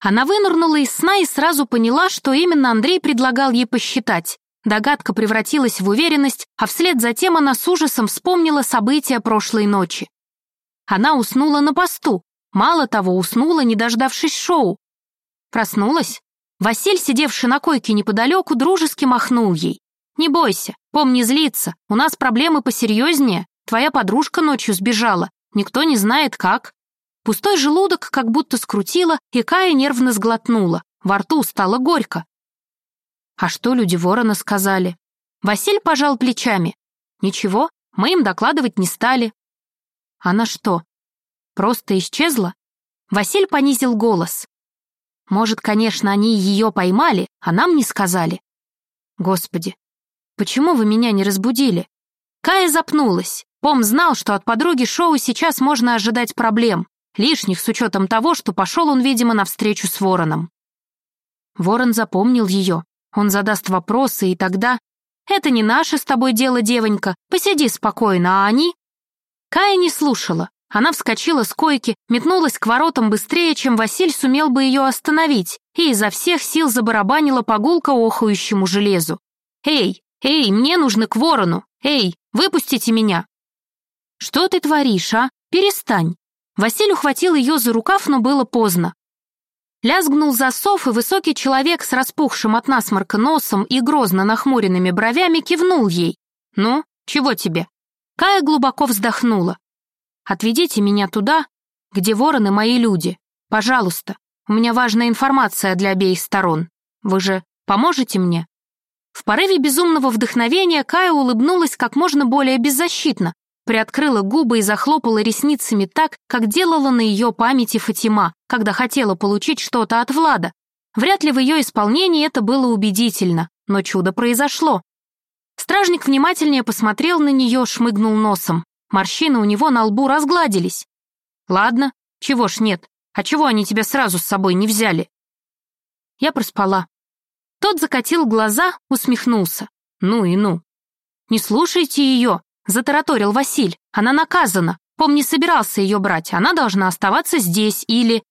Она вынырнула из сна и сразу поняла, что именно Андрей предлагал ей посчитать. Догадка превратилась в уверенность, а вслед за тем она с ужасом вспомнила события прошлой ночи. Она уснула на посту. Мало того, уснула, не дождавшись шоу. Проснулась. Василь, сидевший на койке неподалеку, дружески махнул ей. «Не бойся, помни злиться, у нас проблемы посерьезнее. Твоя подружка ночью сбежала, никто не знает как». Пустой желудок как будто скрутило, и Кая нервно сглотнула. Во рту стало горько. А что люди ворона сказали? Василь пожал плечами. Ничего, мы им докладывать не стали. Она что, просто исчезла? Василь понизил голос. Может, конечно, они ее поймали, а нам не сказали. Господи, почему вы меня не разбудили? Кая запнулась. Пом знал, что от подруги Шоу сейчас можно ожидать проблем, лишних с учетом того, что пошел он, видимо, навстречу с Вороном. Ворон запомнил ее. Он задаст вопросы, и тогда... «Это не наше с тобой дело, девонька. Посиди спокойно, а они...» Кая не слушала. Она вскочила с койки, метнулась к воротам быстрее, чем Василь сумел бы ее остановить, и изо всех сил забарабанила по гулко охающему железу. «Эй, эй, мне нужно к ворону! Эй, выпустите меня!» «Что ты творишь, а? Перестань!» Василь ухватил ее за рукав, но было поздно. Лязгнул засов, и высокий человек с распухшим от насморка носом и грозно нахмуренными бровями кивнул ей. «Ну, чего тебе?» Кая глубоко вздохнула. «Отведите меня туда, где вороны мои люди. Пожалуйста, у меня важная информация для обеих сторон. Вы же поможете мне?» В порыве безумного вдохновения Кая улыбнулась как можно более беззащитно, приоткрыла губы и захлопала ресницами так, как делала на ее памяти Фатима, когда хотела получить что-то от Влада. Вряд ли в ее исполнении это было убедительно, но чудо произошло. Стражник внимательнее посмотрел на нее, шмыгнул носом. Морщины у него на лбу разгладились. «Ладно, чего ж нет, а чего они тебя сразу с собой не взяли?» Я проспала. Тот закатил глаза, усмехнулся. «Ну и ну». «Не слушайте ее», Затараторил Василь. Она наказана. Пом не собирался ее брать. Она должна оставаться здесь или...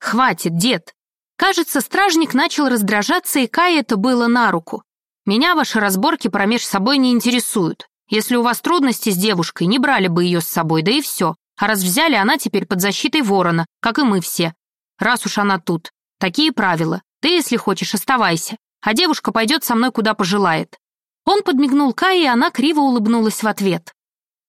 Хватит, дед. Кажется, стражник начал раздражаться, и Кае это было на руку. Меня ваши разборки промеж собой не интересуют. Если у вас трудности с девушкой, не брали бы ее с собой, да и все. А раз взяли, она теперь под защитой ворона, как и мы все. Раз уж она тут. Такие правила. Ты, если хочешь, оставайся. А девушка пойдет со мной, куда пожелает. Он подмигнул Кае, и она криво улыбнулась в ответ.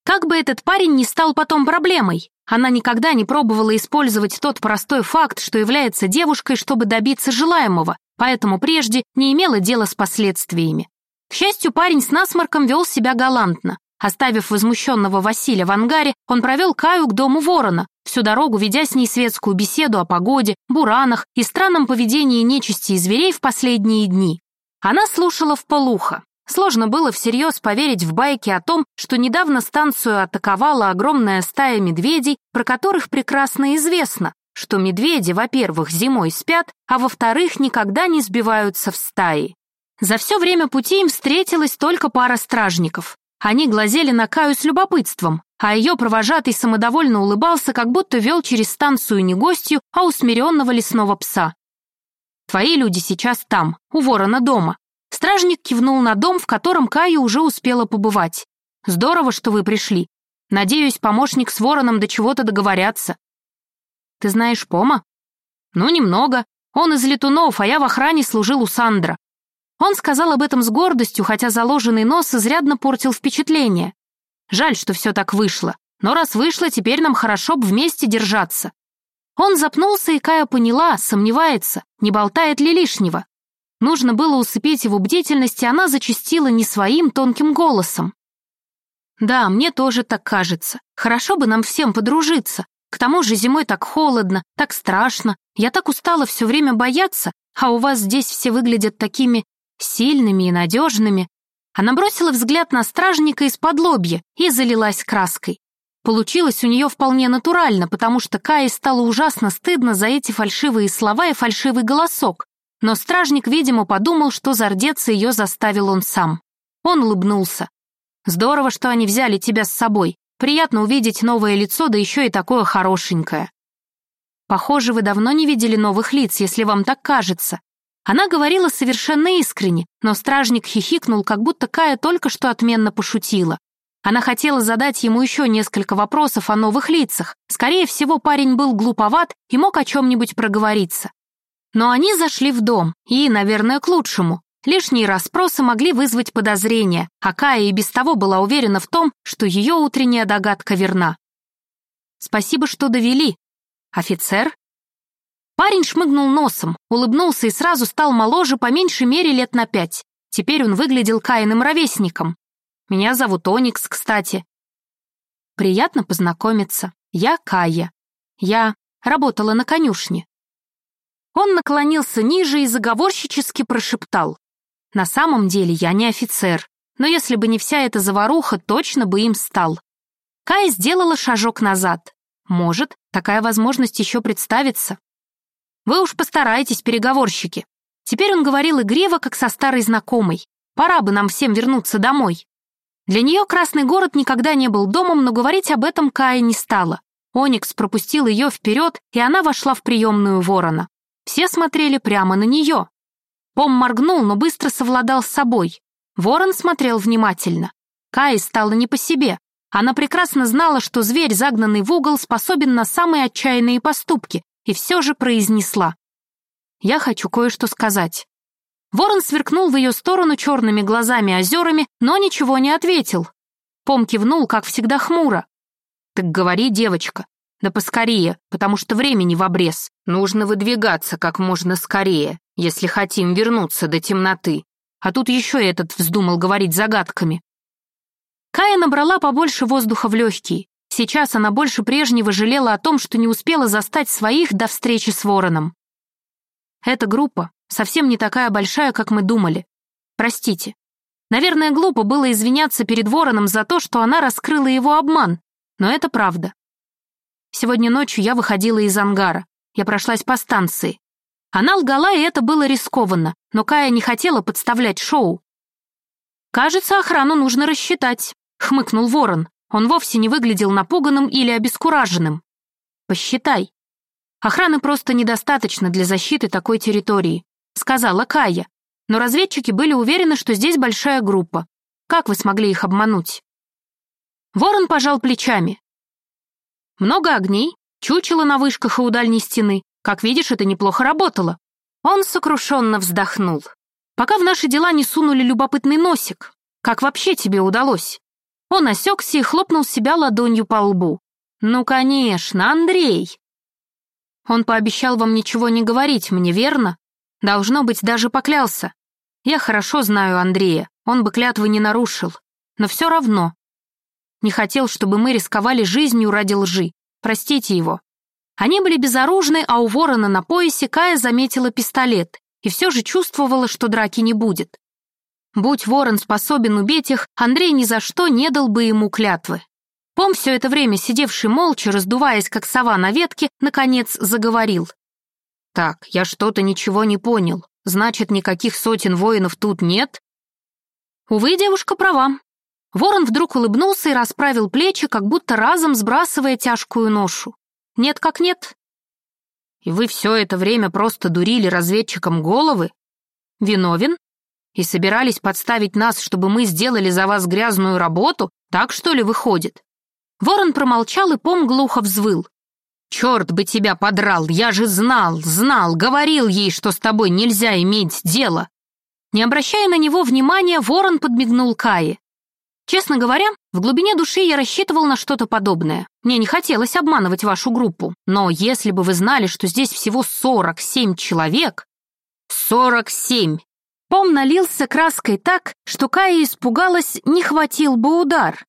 Как бы этот парень не стал потом проблемой, она никогда не пробовала использовать тот простой факт, что является девушкой, чтобы добиться желаемого, поэтому прежде не имела дела с последствиями. К счастью, парень с насморком вел себя галантно. Оставив возмущенного Василия в ангаре, он провел Каю к дому ворона, всю дорогу ведя с ней светскую беседу о погоде, буранах и странном поведении нечисти и зверей в последние дни. Она слушала в полухо, Сложно было всерьез поверить в байки о том, что недавно станцию атаковала огромная стая медведей, про которых прекрасно известно, что медведи, во-первых, зимой спят, а во-вторых, никогда не сбиваются в стаи. За все время пути им встретилась только пара стражников. Они глазели на Каю с любопытством, а ее провожатый самодовольно улыбался, как будто вел через станцию не гостью, а усмиренного лесного пса. «Твои люди сейчас там, у ворона дома. Стражник кивнул на дом, в котором Кая уже успела побывать. «Здорово, что вы пришли. Надеюсь, помощник с вороном до чего-то договорятся». «Ты знаешь Пома?» «Ну, немного. Он из летунов, а я в охране служил у Сандра». Он сказал об этом с гордостью, хотя заложенный нос изрядно портил впечатление. Жаль, что все так вышло. Но раз вышло, теперь нам хорошо бы вместе держаться. Он запнулся, и Кая поняла, сомневается, не болтает ли лишнего. Нужно было усыпить его бдительность, и она зачастила не своим тонким голосом. «Да, мне тоже так кажется. Хорошо бы нам всем подружиться. К тому же зимой так холодно, так страшно. Я так устала все время бояться, а у вас здесь все выглядят такими сильными и надежными». Она бросила взгляд на стражника из-под лобья и залилась краской. Получилось у нее вполне натурально, потому что Кае стало ужасно стыдно за эти фальшивые слова и фальшивый голосок. Но стражник, видимо, подумал, что зардеться ее заставил он сам. Он улыбнулся. «Здорово, что они взяли тебя с собой. Приятно увидеть новое лицо, да еще и такое хорошенькое». Похоже, вы давно не видели новых лиц, если вам так кажется. Она говорила совершенно искренне, но стражник хихикнул, как будто Кая только что отменно пошутила. Она хотела задать ему еще несколько вопросов о новых лицах. Скорее всего, парень был глуповат и мог о чем-нибудь проговориться. Но они зашли в дом, и, наверное, к лучшему. Лишние расспросы могли вызвать подозрения, а Кая и без того была уверена в том, что ее утренняя догадка верна. «Спасибо, что довели. Офицер?» Парень шмыгнул носом, улыбнулся и сразу стал моложе по меньшей мере лет на пять. Теперь он выглядел Каиным ровесником. Меня зовут Оникс, кстати. Приятно познакомиться. Я Кая. Я работала на конюшне. Он наклонился ниже и заговорщически прошептал. На самом деле я не офицер, но если бы не вся эта заваруха, точно бы им стал. Кая сделала шажок назад. Может, такая возможность еще представится. Вы уж постарайтесь, переговорщики. Теперь он говорил игриво, как со старой знакомой. Пора бы нам всем вернуться домой. Для нее Красный город никогда не был домом, но говорить об этом Кая не стала. Оникс пропустил ее вперед, и она вошла в приемную ворона. Все смотрели прямо на нее. Пом моргнул, но быстро совладал с собой. Ворон смотрел внимательно. Кае стало не по себе. Она прекрасно знала, что зверь, загнанный в угол, способен на самые отчаянные поступки, и все же произнесла. «Я хочу кое-что сказать». Ворон сверкнул в ее сторону черными глазами-озерами, но ничего не ответил. Пом кивнул, как всегда, хмуро. «Так говори, девочка, да поскорее, потому что времени в обрез. Нужно выдвигаться как можно скорее, если хотим вернуться до темноты. А тут еще этот вздумал говорить загадками. Кая набрала побольше воздуха в легкие. Сейчас она больше прежнего жалела о том, что не успела застать своих до встречи с Вороном. Эта группа совсем не такая большая, как мы думали. Простите. Наверное, глупо было извиняться перед Вороном за то, что она раскрыла его обман, но это правда. Сегодня ночью я выходила из ангара. Я прошлась по станции. Она лгала, и это было рискованно, но Кая не хотела подставлять шоу. «Кажется, охрану нужно рассчитать», — хмыкнул Ворон. Он вовсе не выглядел напуганным или обескураженным. «Посчитай. Охраны просто недостаточно для защиты такой территории», — сказала Кая. Но разведчики были уверены, что здесь большая группа. Как вы смогли их обмануть? Ворон пожал плечами. Много огней, чучело на вышках и у дальней стены. Как видишь, это неплохо работало. Он сокрушенно вздохнул. Пока в наши дела не сунули любопытный носик. Как вообще тебе удалось? Он осекся и хлопнул себя ладонью по лбу. Ну, конечно, Андрей. Он пообещал вам ничего не говорить, мне верно? Должно быть, даже поклялся. Я хорошо знаю Андрея, он бы клятвы не нарушил. Но все равно, не хотел, чтобы мы рисковали жизнью ради лжи. Простите его. Они были безоружны, а у ворона на поясе Кая заметила пистолет и все же чувствовала, что драки не будет. Будь ворон способен убить их, Андрей ни за что не дал бы ему клятвы. Пом, все это время сидевший молча, раздуваясь как сова на ветке, наконец заговорил. «Так, я что-то ничего не понял. Значит, никаких сотен воинов тут нет?» Увы, девушка права. Ворон вдруг улыбнулся и расправил плечи, как будто разом сбрасывая тяжкую ношу. «Нет как нет». «И вы все это время просто дурили разведчикам головы? Виновен? И собирались подставить нас, чтобы мы сделали за вас грязную работу? Так, что ли, выходит?» Ворон промолчал и пом глухо взвыл. «Черт бы тебя подрал! Я же знал, знал, говорил ей, что с тобой нельзя иметь дело!» Не обращая на него внимания, ворон подмигнул Кае. Честно говоря, в глубине души я рассчитывал на что-то подобное. Мне не хотелось обманывать вашу группу, но если бы вы знали, что здесь всего 47 человек... 47! Пом налился краской так, что Кая испугалась, не хватил бы удар.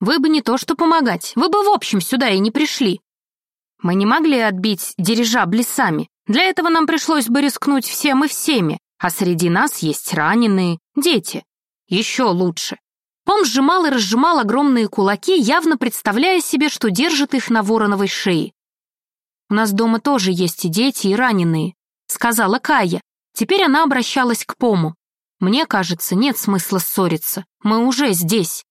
Вы бы не то что помогать, вы бы в общем сюда и не пришли. Мы не могли отбить дирижабли сами. Для этого нам пришлось бы рискнуть всем и всеми, а среди нас есть раненые, дети. Еще лучше. Пом сжимал и разжимал огромные кулаки, явно представляя себе, что держит их на вороновой шее. «У нас дома тоже есть и дети, и раненые», — сказала Кая. Теперь она обращалась к Пому. «Мне кажется, нет смысла ссориться. Мы уже здесь».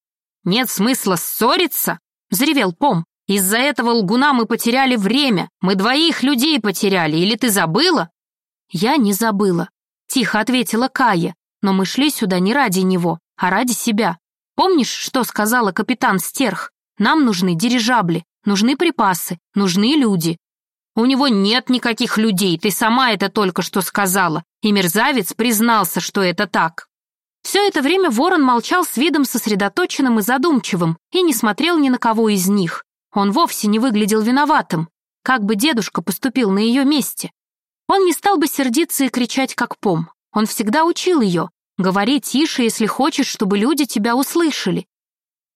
«Нет смысла ссориться?» — взревел Пом. Из-за этого лгуна мы потеряли время. Мы двоих людей потеряли. Или ты забыла?» «Я не забыла», — тихо ответила Кая. «Но мы шли сюда не ради него, а ради себя. Помнишь, что сказала капитан Стерх? Нам нужны дирижабли, нужны припасы, нужны люди. У него нет никаких людей, ты сама это только что сказала. И мерзавец признался, что это так. Все это время ворон молчал с видом сосредоточенным и задумчивым и не смотрел ни на кого из них. Он вовсе не выглядел виноватым. Как бы дедушка поступил на ее месте? Он не стал бы сердиться и кричать, как пом. Он всегда учил ее. Говори тише, если хочешь, чтобы люди тебя услышали.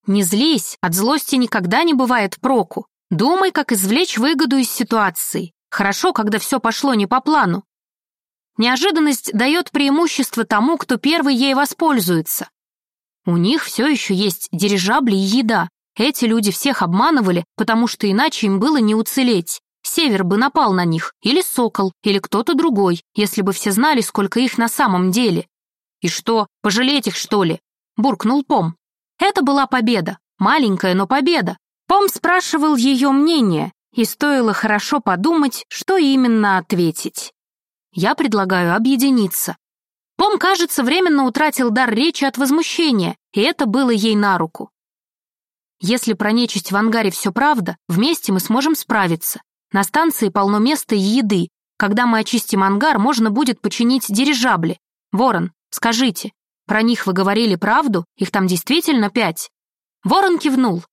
Не злись, от злости никогда не бывает проку. Думай, как извлечь выгоду из ситуации. Хорошо, когда все пошло не по плану. Неожиданность дает преимущество тому, кто первый ей воспользуется. У них все еще есть дирижабли и еда. Эти люди всех обманывали, потому что иначе им было не уцелеть. Север бы напал на них, или Сокол, или кто-то другой, если бы все знали, сколько их на самом деле. «И что, пожалеть их, что ли?» — буркнул Пом. Это была победа, маленькая, но победа. Пом спрашивал ее мнение, и стоило хорошо подумать, что именно ответить. Я предлагаю объединиться. Пом, кажется, временно утратил дар речи от возмущения, и это было ей на руку. Если про нечисть в ангаре все правда, вместе мы сможем справиться. На станции полно места и еды. Когда мы очистим ангар, можно будет починить дирижабли. Ворон, скажите, про них вы говорили правду? Их там действительно пять?» Ворон кивнул.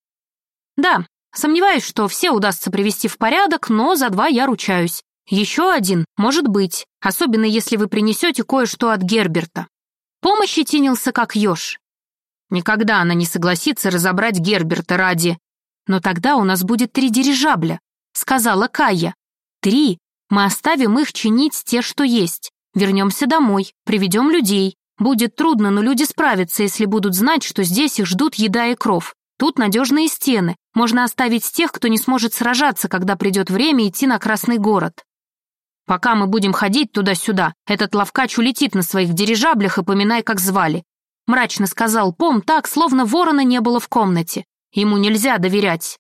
Да, сомневаюсь, что все удастся привести в порядок, но за два я ручаюсь. Еще один, может быть, особенно если вы принесете кое-что от Герберта. Помощи тянился как еж. Никогда она не согласится разобрать Герберта ради... Но тогда у нас будет три дирижабля, сказала Кая. Три. Мы оставим их чинить те, что есть. Вернемся домой, приведем людей. Будет трудно, но люди справятся, если будут знать, что здесь их ждут еда и кров. Тут надежные стены. Можно оставить тех, кто не сможет сражаться, когда придет время идти на Красный город. Пока мы будем ходить туда-сюда, этот ловкач улетит на своих дирижаблях и поминай, как звали. Мрачно сказал Пом так, словно ворона не было в комнате. Ему нельзя доверять.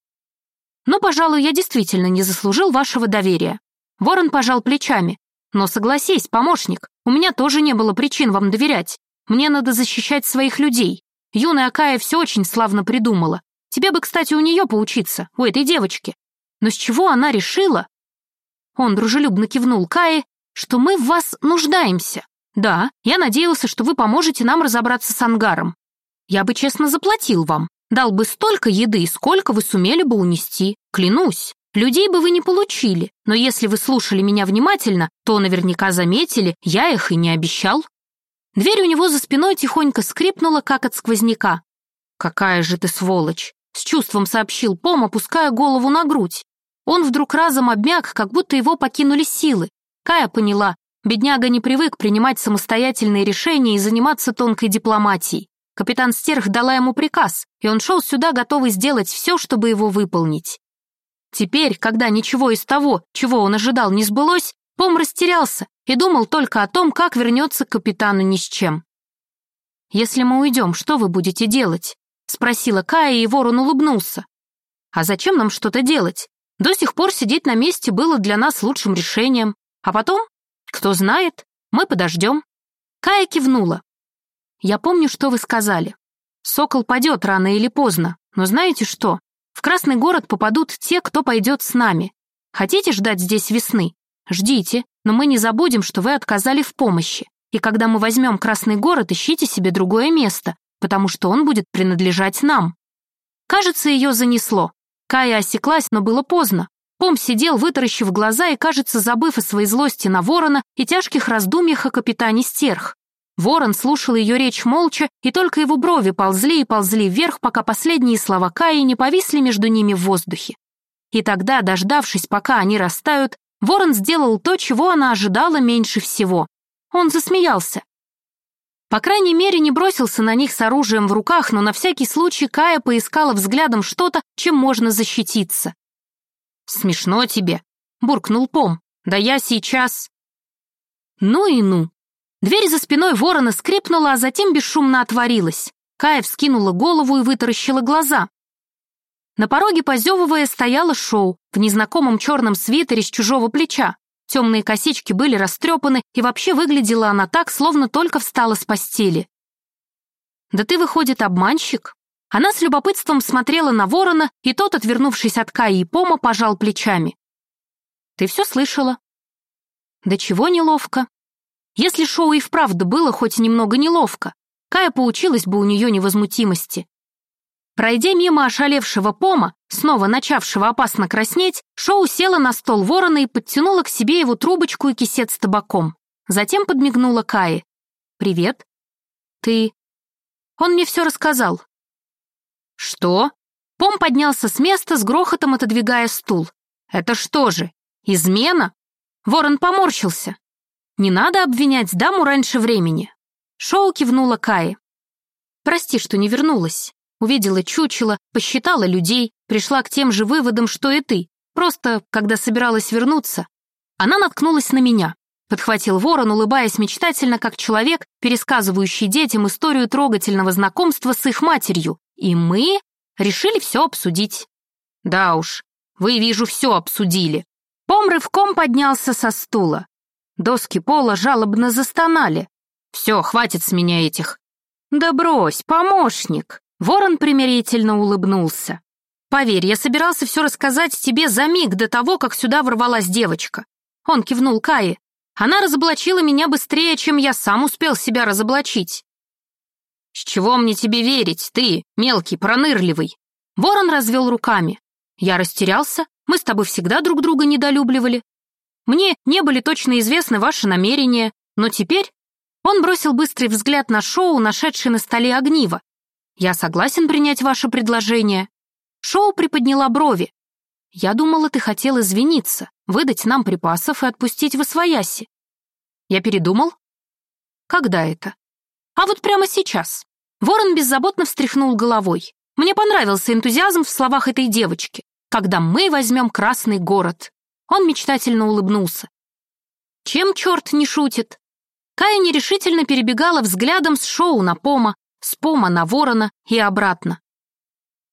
Но, пожалуй, я действительно не заслужил вашего доверия. Ворон пожал плечами. Но согласись, помощник, у меня тоже не было причин вам доверять. Мне надо защищать своих людей. Юная Акая все очень славно придумала. Тебе бы, кстати, у нее поучиться, у этой девочки. Но с чего она решила? Он дружелюбно кивнул Кае, что мы в вас нуждаемся. Да, я надеялся, что вы поможете нам разобраться с ангаром. Я бы честно заплатил вам, дал бы столько еды, сколько вы сумели бы унести, клянусь. Людей бы вы не получили, но если вы слушали меня внимательно, то наверняка заметили, я их и не обещал. Дверь у него за спиной тихонько скрипнула, как от сквозняка. «Какая же ты сволочь!» — с чувством сообщил Пом, опуская голову на грудь. Он вдруг разом обмяк, как будто его покинули силы. Кая поняла, бедняга не привык принимать самостоятельные решения и заниматься тонкой дипломатией. Капитан Стерх дала ему приказ, и он шел сюда, готовый сделать все, чтобы его выполнить. Теперь, когда ничего из того, чего он ожидал, не сбылось, Пом растерялся и думал только о том, как вернется к капитану ни с чем. «Если мы уйдем, что вы будете делать?» — спросила Кая, и ворон улыбнулся. «А зачем нам что-то делать? До сих пор сидеть на месте было для нас лучшим решением. А потом, кто знает, мы подождем». Кая кивнула. «Я помню, что вы сказали. Сокол падет рано или поздно, но знаете что? В Красный город попадут те, кто пойдет с нами. Хотите ждать здесь весны? Ждите, но мы не забудем, что вы отказали в помощи. И когда мы возьмем Красный город, ищите себе другое место, потому что он будет принадлежать нам». Кажется, ее занесло. Кая осеклась, но было поздно. Пом сидел, вытаращив глаза и, кажется, забыв о своей злости на ворона и тяжких раздумьях о капитане Стерх. Ворон слушал ее речь молча, и только его брови ползли и ползли вверх, пока последние слова Каи не повисли между ними в воздухе. И тогда, дождавшись, пока они растают, Ворон сделал то, чего она ожидала меньше всего. Он засмеялся. По крайней мере, не бросился на них с оружием в руках, но на всякий случай Кая поискала взглядом что-то, чем можно защититься. «Смешно тебе», — буркнул Пом. «Да я сейчас...» Ну и ну. Дверь за спиной ворона скрипнула, а затем бесшумно отворилась. Кая вскинула голову и вытаращила глаза. На пороге, позевывая, стояла Шоу в незнакомом черном свитере с чужого плеча. Темные косички были растрепаны, и вообще выглядела она так, словно только встала с постели. «Да ты, выходит, обманщик?» Она с любопытством смотрела на ворона, и тот, отвернувшись от Каи и Пома, пожал плечами. «Ты все слышала?» «Да чего неловко?» Если шоу и вправду было хоть немного неловко, Кая поучилась бы у нее невозмутимости. Пройдя мимо ошалевшего Пома, снова начавшего опасно краснеть, Шоу села на стол ворона и подтянула к себе его трубочку и кисет с табаком. Затем подмигнула Кае. «Привет. Ты...» Он мне все рассказал. «Что?» Пом поднялся с места, с грохотом отодвигая стул. «Это что же, измена?» Ворон поморщился. «Не надо обвинять даму раньше времени». Шоу кивнула Кае. «Прости, что не вернулась увидела чучело, посчитала людей, пришла к тем же выводам, что и ты. Просто, когда собиралась вернуться, она наткнулась на меня. Подхватил ворон, улыбаясь мечтательно, как человек, пересказывающий детям историю трогательного знакомства с их матерью. И мы решили все обсудить. Да уж, вы, вижу, все обсудили. Пом рывком поднялся со стула. Доски пола жалобно застонали. Все, хватит с меня этих. Да брось, помощник. Ворон примирительно улыбнулся. «Поверь, я собирался все рассказать тебе за миг до того, как сюда ворвалась девочка». Он кивнул Кае. «Она разоблачила меня быстрее, чем я сам успел себя разоблачить». «С чего мне тебе верить, ты, мелкий, пронырливый?» Ворон развел руками. «Я растерялся, мы с тобой всегда друг друга недолюбливали. Мне не были точно известны ваши намерения, но теперь...» Он бросил быстрый взгляд на шоу, нашедший на столе огниво, я согласен принять ваше предложение. Шоу приподняла брови. Я думала, ты хотел извиниться, выдать нам припасов и отпустить в освояси. Я передумал? Когда это? А вот прямо сейчас. Ворон беззаботно встряхнул головой. Мне понравился энтузиазм в словах этой девочки. Когда мы возьмем Красный город. Он мечтательно улыбнулся. Чем черт не шутит? Кая нерешительно перебегала взглядом с шоу на Пома, с Пома на Ворона и обратно.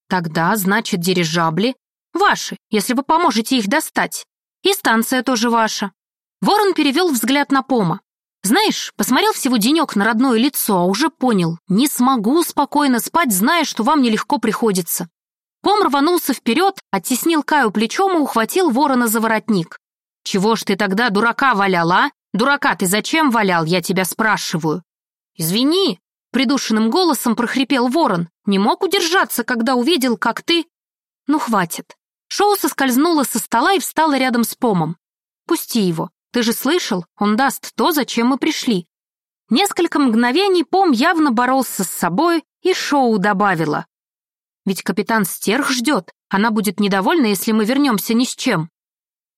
Тогда, значит, дирижабли ваши, если вы поможете их достать. И станция тоже ваша. Ворон перевел взгляд на Пома. Знаешь, посмотрел всего денек на родное лицо, а уже понял, не смогу спокойно спать, зная, что вам нелегко приходится. Пом рванулся вперед, оттеснил Каю плечом и ухватил ворона за воротник. «Чего ж ты тогда дурака валяла? Дурака ты зачем валял, я тебя спрашиваю?» «Извини, Придушенным голосом прохрипел ворон. Не мог удержаться, когда увидел, как ты... Ну, хватит. Шоу соскользнула со стола и встала рядом с Помом. Пусти его. Ты же слышал, он даст то, зачем мы пришли. Несколько мгновений Пом явно боролся с собой, и Шоу добавила. Ведь капитан Стерх ждет. Она будет недовольна, если мы вернемся ни с чем.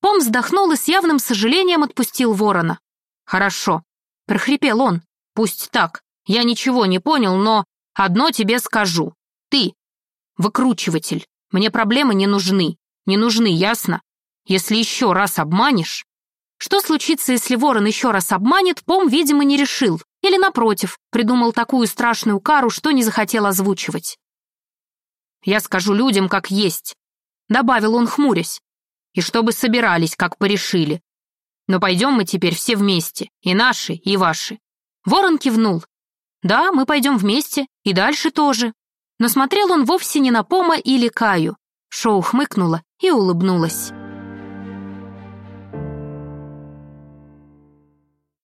Пом вздохнул и с явным сожалением отпустил ворона. «Хорошо», — прохрипел он. «Пусть так. Я ничего не понял, но одно тебе скажу. Ты — выкручиватель. Мне проблемы не нужны. Не нужны, ясно? Если еще раз обманешь... Что случится, если ворон еще раз обманет, Пом, видимо, не решил. Или, напротив, придумал такую страшную кару, что не захотел озвучивать. «Я скажу людям, как есть», — добавил он, хмурясь. «И чтобы собирались, как порешили. Но пойдем мы теперь все вместе, и наши, и ваши». Ворон кивнул, да, мы пойдем вместе, и дальше тоже. Но смотрел он вовсе не на Пома или Каю. Шоу хмыкнула и улыбнулась.